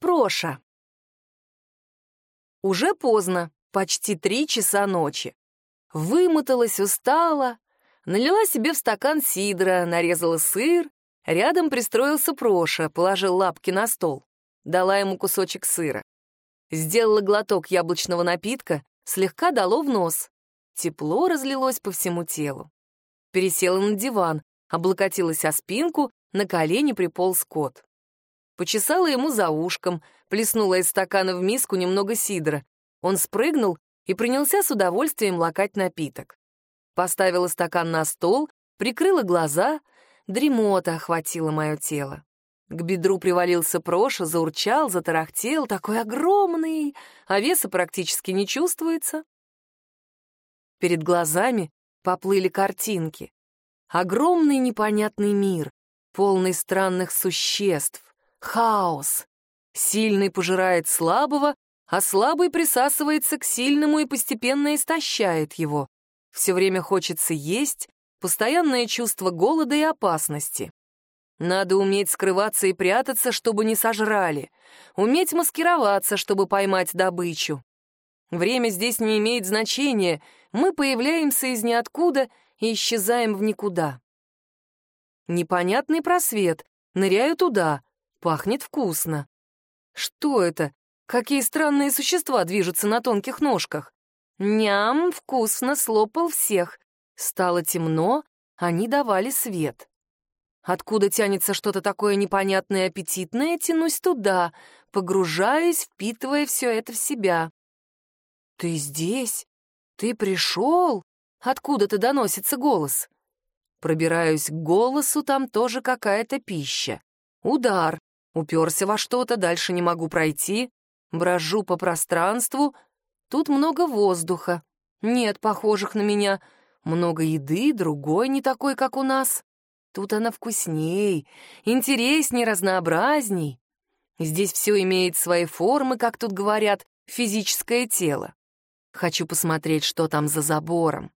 Проша. Уже поздно, почти три часа ночи. Вымоталась, устала, налила себе в стакан сидра, нарезала сыр, рядом пристроился Проша, положил лапки на стол, дала ему кусочек сыра. Сделала глоток яблочного напитка, слегка дало в нос. Тепло разлилось по всему телу. Пересела на диван, облокотилась о спинку, на колени приполз кот почесала ему за ушком, плеснула из стакана в миску немного сидра. Он спрыгнул и принялся с удовольствием лакать напиток. Поставила стакан на стол, прикрыла глаза, дремота охватила мое тело. К бедру привалился Проша, заурчал, затарахтел, такой огромный, а веса практически не чувствуется. Перед глазами поплыли картинки. Огромный непонятный мир, полный странных существ, Хаос. Сильный пожирает слабого, а слабый присасывается к сильному и постепенно истощает его. Все время хочется есть, постоянное чувство голода и опасности. Надо уметь скрываться и прятаться, чтобы не сожрали, уметь маскироваться, чтобы поймать добычу. Время здесь не имеет значения, мы появляемся из ниоткуда и исчезаем в никуда. Непонятный просвет, ныряю туда, Пахнет вкусно. Что это? Какие странные существа движутся на тонких ножках? Ням, вкусно, слопал всех. Стало темно, они давали свет. Откуда тянется что-то такое непонятное и аппетитное, тянусь туда, погружаясь, впитывая все это в себя. «Ты здесь? Ты пришел?» Откуда-то доносится голос. Пробираюсь к голосу, там тоже какая-то пища. Удар. Уперся во что-то, дальше не могу пройти. Брожу по пространству. Тут много воздуха. Нет похожих на меня. Много еды, другой не такой, как у нас. Тут она вкусней, интересней, разнообразней. Здесь все имеет свои формы, как тут говорят, физическое тело. Хочу посмотреть, что там за забором.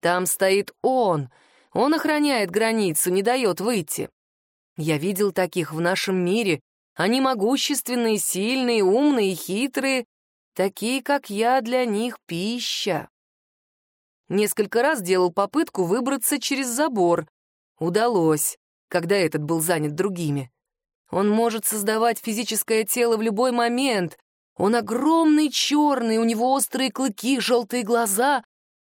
Там стоит он. Он охраняет границу, не дает выйти. Я видел таких в нашем мире. Они могущественные, сильные, умные, хитрые. Такие, как я, для них пища. Несколько раз делал попытку выбраться через забор. Удалось, когда этот был занят другими. Он может создавать физическое тело в любой момент. Он огромный, черный, у него острые клыки, желтые глаза.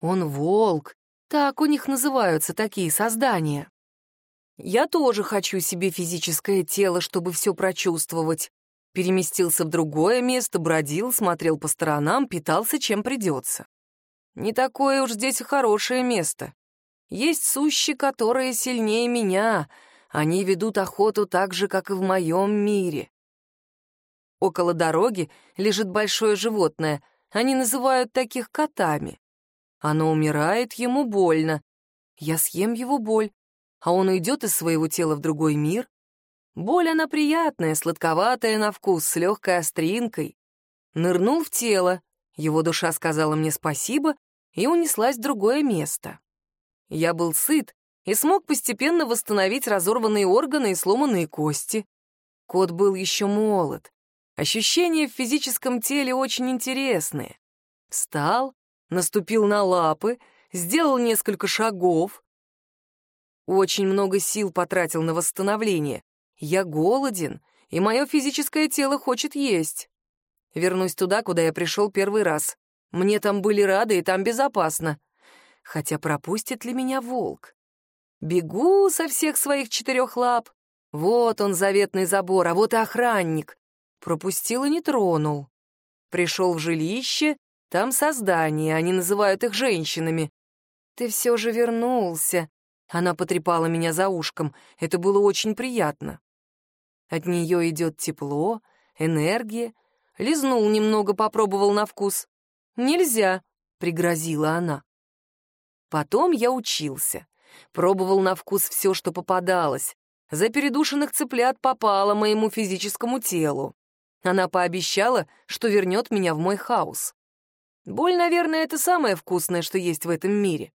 Он волк. Так у них называются такие создания. Я тоже хочу себе физическое тело, чтобы все прочувствовать. Переместился в другое место, бродил, смотрел по сторонам, питался чем придется. Не такое уж здесь хорошее место. Есть сущи, которые сильнее меня. Они ведут охоту так же, как и в моем мире. Около дороги лежит большое животное. Они называют таких котами. Оно умирает, ему больно. Я съем его боль, а он уйдет из своего тела в другой мир. Боль она приятная, сладковатая на вкус, с легкой остринкой. Нырнул в тело, его душа сказала мне спасибо и унеслась в другое место. Я был сыт и смог постепенно восстановить разорванные органы и сломанные кости. Кот был еще молод. Ощущения в физическом теле очень интересные. Встал, наступил на лапы, сделал несколько шагов, очень много сил потратил на восстановление. Я голоден, и мое физическое тело хочет есть. Вернусь туда, куда я пришел первый раз. Мне там были рады, и там безопасно. Хотя пропустит ли меня волк? Бегу со всех своих четырех лап. Вот он, заветный забор, а вот и охранник. Пропустил и не тронул. Пришел в жилище, там создание, они называют их женщинами. Ты все же вернулся, она потрепала меня за ушком. Это было очень приятно. От нее идет тепло, энергия. Лизнул немного, попробовал на вкус. «Нельзя», — пригрозила она. Потом я учился. Пробовал на вкус все, что попадалось. За передушенных цыплят попало моему физическому телу. Она пообещала, что вернет меня в мой хаос. Боль, наверное, это самое вкусное, что есть в этом мире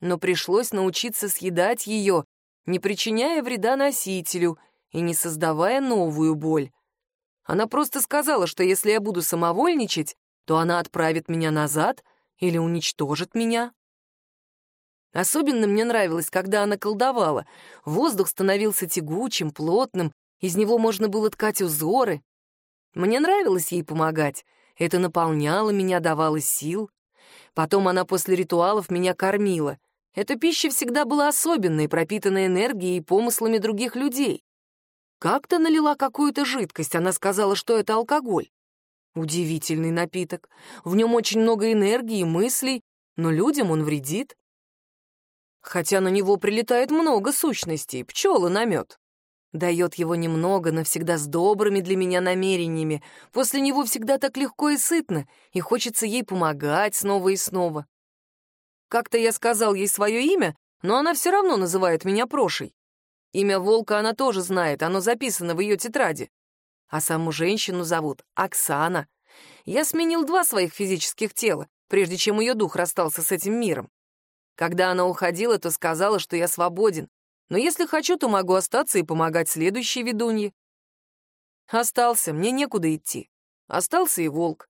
но пришлось научиться съедать ее, не причиняя вреда носителю и не создавая новую боль. Она просто сказала, что если я буду самовольничать, то она отправит меня назад или уничтожит меня. Особенно мне нравилось, когда она колдовала. Воздух становился тягучим, плотным, из него можно было ткать узоры. Мне нравилось ей помогать. Это наполняло меня, давало сил. Потом она после ритуалов меня кормила. Эта пища всегда была особенной, пропитанной энергией и помыслами других людей. Как-то налила какую-то жидкость, она сказала, что это алкоголь. Удивительный напиток. В нем очень много энергии, мыслей, но людям он вредит. Хотя на него прилетает много сущностей, пчелы на мед. Дает его немного, но всегда с добрыми для меня намерениями. После него всегда так легко и сытно, и хочется ей помогать снова и снова. Как-то я сказал ей свое имя, но она все равно называет меня Прошей. Имя волка она тоже знает, оно записано в ее тетради. А саму женщину зовут Оксана. Я сменил два своих физических тела, прежде чем ее дух расстался с этим миром. Когда она уходила, то сказала, что я свободен, но если хочу, то могу остаться и помогать следующей ведунье. Остался, мне некуда идти. Остался и волк.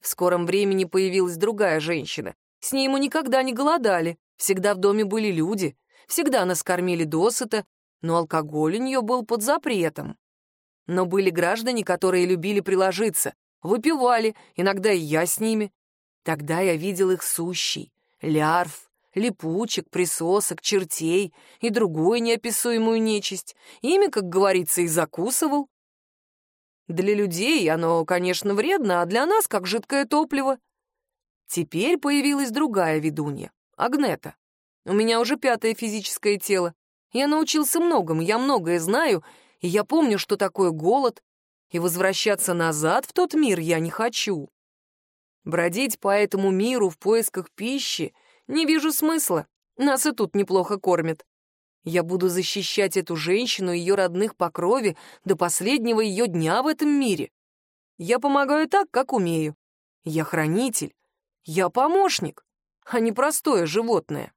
В скором времени появилась другая женщина. С ней мы никогда не голодали, всегда в доме были люди, всегда нас кормили досыта, но алкоголь у нее был под запретом. Но были граждане, которые любили приложиться, выпивали, иногда и я с ними. Тогда я видел их сущий, лярв, липучек, присосок, чертей и другую неописуемую нечисть. Ими, как говорится, и закусывал. Для людей оно, конечно, вредно, а для нас как жидкое топливо. Теперь появилась другая ведунья, Агнета. У меня уже пятое физическое тело. Я научился многому, я многое знаю, и я помню, что такое голод, и возвращаться назад в тот мир я не хочу. Бродить по этому миру в поисках пищи не вижу смысла. Нас и тут неплохо кормят. Я буду защищать эту женщину и ее родных по крови до последнего ее дня в этом мире. Я помогаю так, как умею. Я хранитель. Я помощник, а не простое животное.